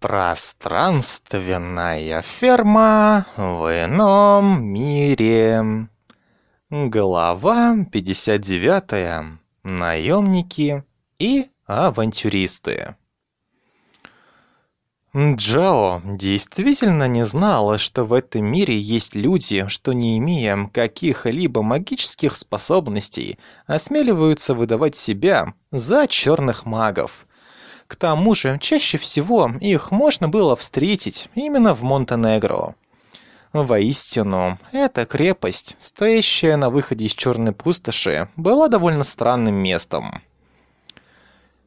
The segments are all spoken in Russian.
Пространственная ферма в ином мире. Глава 59. Наемники и авантюристы. Джао действительно не знала, что в этом мире есть люди, что не имея каких-либо магических способностей, осмеливаются выдавать себя за черных магов. К тому же, чаще всего их можно было встретить именно в Монтенегро. Воистину, эта крепость, стоящая на выходе из черной пустоши, была довольно странным местом.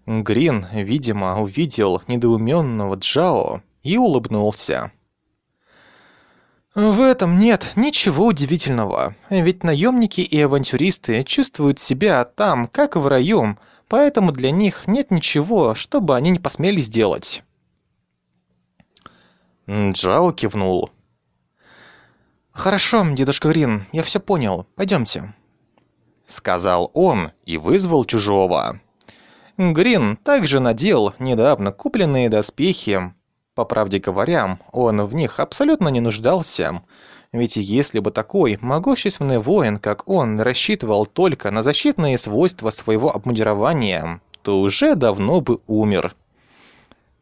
Грин, видимо, увидел недоуменного Джао и улыбнулся. В этом нет ничего удивительного, ведь наемники и авантюристы чувствуют себя там, как в раю, поэтому для них нет ничего, чтобы они не посмели сделать. Джао кивнул. «Хорошо, дедушка Грин, я все понял. Пойдемте», — сказал он и вызвал чужого. Грин также надел недавно купленные доспехи. По правде говоря, он в них абсолютно не нуждался, ведь если бы такой могущественный воин, как он, рассчитывал только на защитные свойства своего обмундирования, то уже давно бы умер.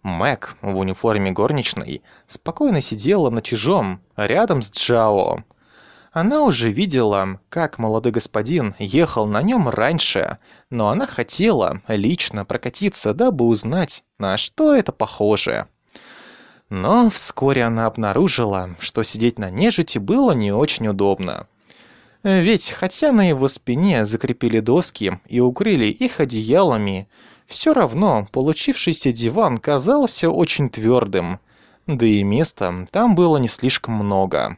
Мэг в униформе горничной спокойно сидела на чужом, рядом с Джао. Она уже видела, как молодой господин ехал на нем раньше, но она хотела лично прокатиться, дабы узнать, на что это похоже. Но вскоре она обнаружила, что сидеть на нежити было не очень удобно. Ведь хотя на его спине закрепили доски и укрыли их одеялами, все равно получившийся диван казался очень твердым, да и места там было не слишком много.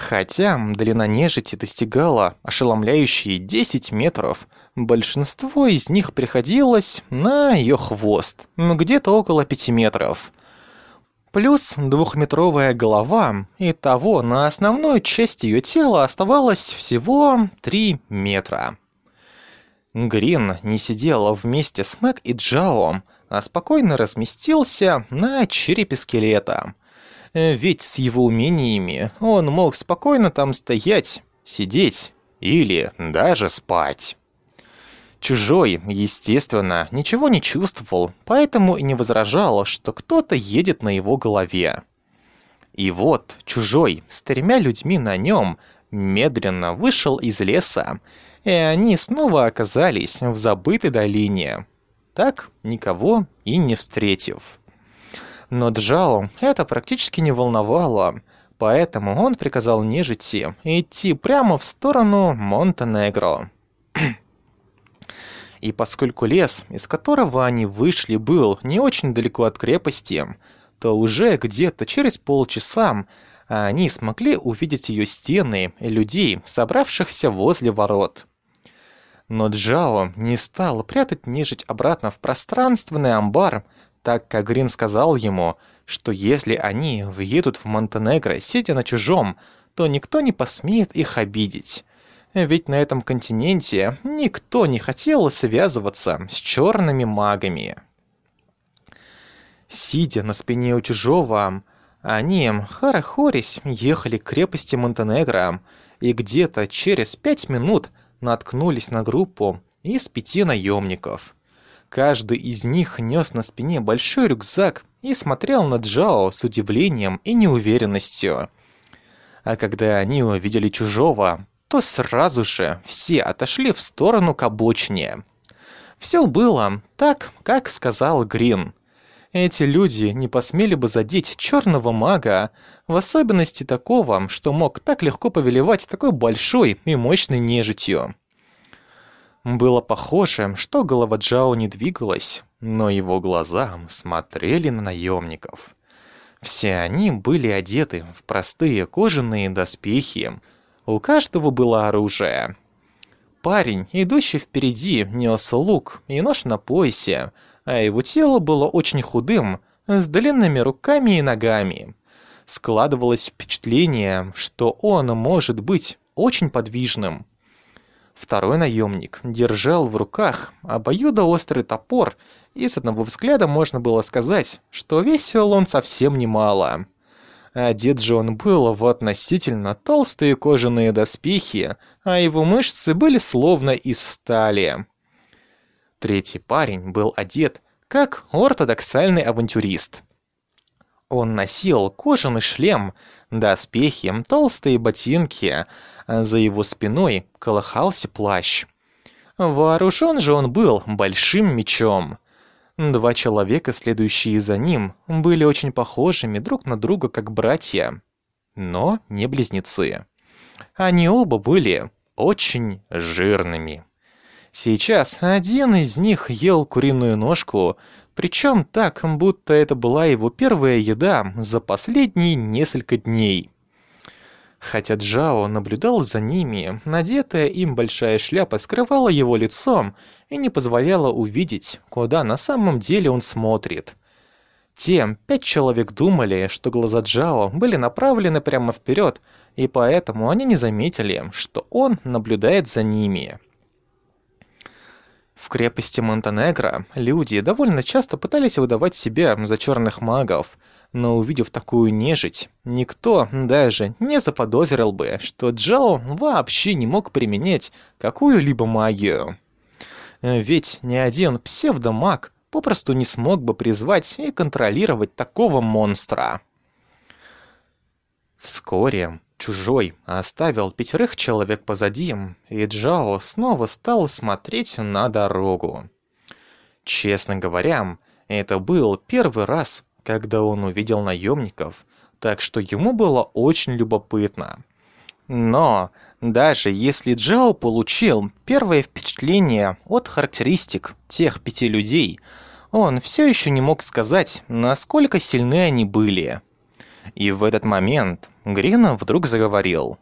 Хотя длина нежити достигала ошеломляющие 10 метров, большинство из них приходилось на ее хвост, где-то около 5 метров. Плюс двухметровая голова, и того на основной части ее тела оставалось всего 3 метра. Грин не сидел вместе с Мэг и Джао, а спокойно разместился на черепе скелета – ведь с его умениями он мог спокойно там стоять, сидеть или даже спать. Чужой, естественно, ничего не чувствовал, поэтому и не возражал, что кто-то едет на его голове. И вот чужой с тремя людьми на нем медленно вышел из леса, и они снова оказались в забытой долине, так никого и не встретив. Но Джао это практически не волновало, поэтому он приказал нежити идти прямо в сторону Монтенегро. И поскольку лес, из которого они вышли, был не очень далеко от крепости, то уже где-то через полчаса они смогли увидеть ее стены и людей, собравшихся возле ворот. Но Джао не стал прятать нежить обратно в пространственный амбар, так как Грин сказал ему, что если они въедут в Монтенегро, сидя на чужом, то никто не посмеет их обидеть. Ведь на этом континенте никто не хотел связываться с черными магами. Сидя на спине у чужого, они, хорохорясь, ехали к крепости Монтенегро, и где-то через пять минут наткнулись на группу из пяти наемников – Каждый из них нес на спине большой рюкзак и смотрел на Джао с удивлением и неуверенностью. А когда они увидели чужого, то сразу же все отошли в сторону к обочине. Все было так, как сказал Грин. Эти люди не посмели бы задеть черного мага, в особенности такого, что мог так легко повелевать такой большой и мощной нежитью. Было похоже, что голова Джао не двигалась, но его глаза смотрели на наемников. Все они были одеты в простые кожаные доспехи. У каждого было оружие. Парень, идущий впереди, нес лук и нож на поясе, а его тело было очень худым, с длинными руками и ногами. Складывалось впечатление, что он может быть очень подвижным. Второй наемник держал в руках обоюдоострый топор, и с одного взгляда можно было сказать, что весил он совсем немало. Одет же он был в относительно толстые кожаные доспехи, а его мышцы были словно из стали. Третий парень был одет как ортодоксальный авантюрист. Он носил кожаный шлем, доспехи, толстые ботинки, за его спиной колыхался плащ. Вооружен же он был большим мечом. Два человека, следующие за ним, были очень похожими друг на друга как братья, но не близнецы. Они оба были очень жирными. Сейчас один из них ел куриную ножку, причем так, будто это была его первая еда за последние несколько дней. Хотя Джао наблюдал за ними, надетая им большая шляпа скрывала его лицом и не позволяла увидеть, куда на самом деле он смотрит. Те пять человек думали, что глаза Джао были направлены прямо вперед, и поэтому они не заметили, что он наблюдает за ними. В крепости Монтенегро люди довольно часто пытались выдавать себя за черных магов – но увидев такую нежить, никто даже не заподозрил бы, что Джао вообще не мог применять какую-либо магию. Ведь ни один псевдомаг попросту не смог бы призвать и контролировать такого монстра. Вскоре чужой оставил пятерых человек позади, и Джао снова стал смотреть на дорогу. Честно говоря, это был первый раз, когда он увидел наемников, так что ему было очень любопытно. Но даже если Джао получил первое впечатление от характеристик тех пяти людей, он все еще не мог сказать, насколько сильны они были. И в этот момент Грина вдруг заговорил.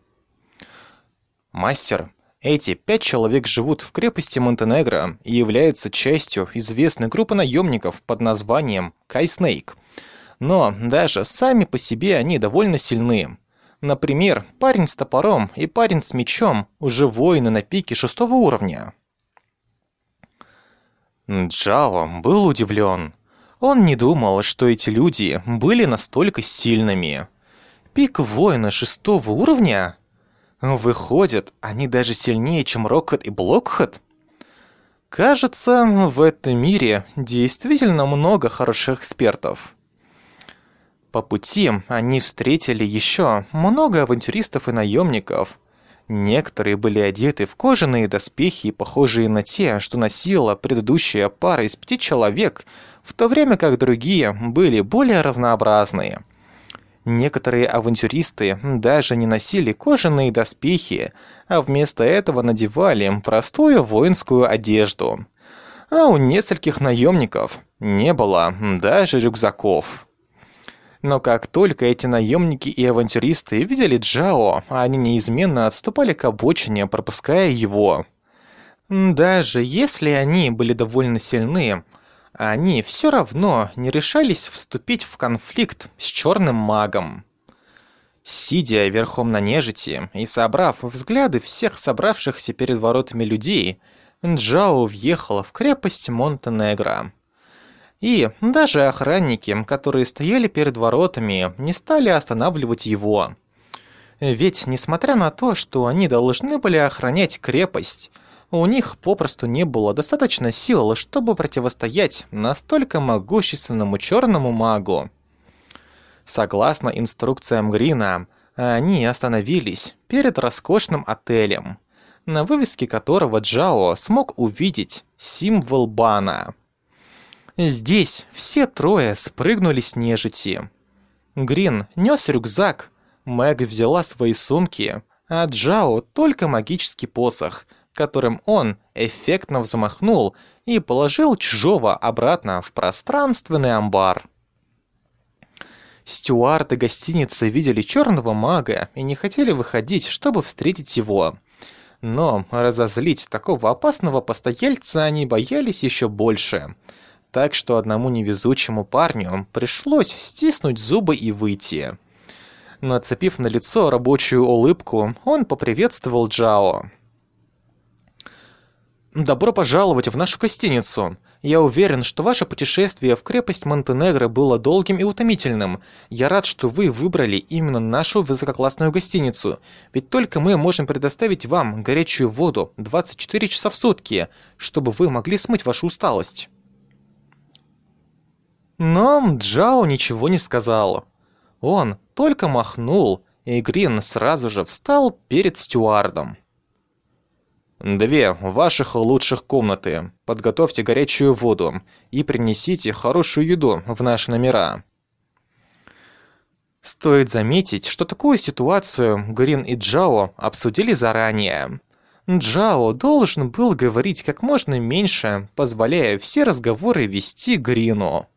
«Мастер, эти пять человек живут в крепости Монтенегро и являются частью известной группы наемников под названием Кай Снейк – но даже сами по себе они довольно сильны. Например, парень с топором и парень с мечом уже воины на пике шестого уровня. Джао был удивлен. Он не думал, что эти люди были настолько сильными. Пик воина шестого уровня? Выходит, они даже сильнее, чем Рокхед и Блокхед? Кажется, в этом мире действительно много хороших экспертов. По пути они встретили еще много авантюристов и наемников. Некоторые были одеты в кожаные доспехи, похожие на те, что носила предыдущая пара из пяти человек, в то время как другие были более разнообразные. Некоторые авантюристы даже не носили кожаные доспехи, а вместо этого надевали простую воинскую одежду. А у нескольких наемников не было даже рюкзаков. Но как только эти наемники и авантюристы видели Джао, они неизменно отступали к обочине, пропуская его. Даже если они были довольно сильны, они все равно не решались вступить в конфликт с черным магом. Сидя верхом на нежити и собрав взгляды всех собравшихся перед воротами людей, Джао въехала в крепость Монтенегро. И даже охранники, которые стояли перед воротами, не стали останавливать его. Ведь, несмотря на то, что они должны были охранять крепость, у них попросту не было достаточно сил, чтобы противостоять настолько могущественному черному магу. Согласно инструкциям Грина, они остановились перед роскошным отелем, на вывеске которого Джао смог увидеть символ Бана – Здесь все трое спрыгнули с нежити. Грин нес рюкзак, Мэг взяла свои сумки, а Джао только магический посох, которым он эффектно взмахнул и положил чужого обратно в пространственный амбар. Стюарды гостиницы видели черного мага и не хотели выходить, чтобы встретить его. Но разозлить такого опасного постояльца они боялись еще больше – так что одному невезучему парню пришлось стиснуть зубы и выйти. Нацепив на лицо рабочую улыбку, он поприветствовал Джао. Добро пожаловать в нашу гостиницу. Я уверен, что ваше путешествие в крепость Монтенегро было долгим и утомительным. Я рад, что вы выбрали именно нашу высококлассную гостиницу. Ведь только мы можем предоставить вам горячую воду 24 часа в сутки, чтобы вы могли смыть вашу усталость. Но Джао ничего не сказал. Он только махнул, и Грин сразу же встал перед стюардом. Две ваших лучших комнаты. Подготовьте горячую воду и принесите хорошую еду в наши номера. Стоит заметить, что такую ситуацию Грин и Джао обсудили заранее. Джао должен был говорить как можно меньше, позволяя все разговоры вести Грину.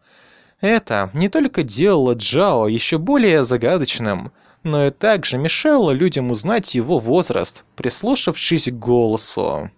Это не только делало Джао еще более загадочным, но и также мешало людям узнать его возраст, прислушавшись к голосу.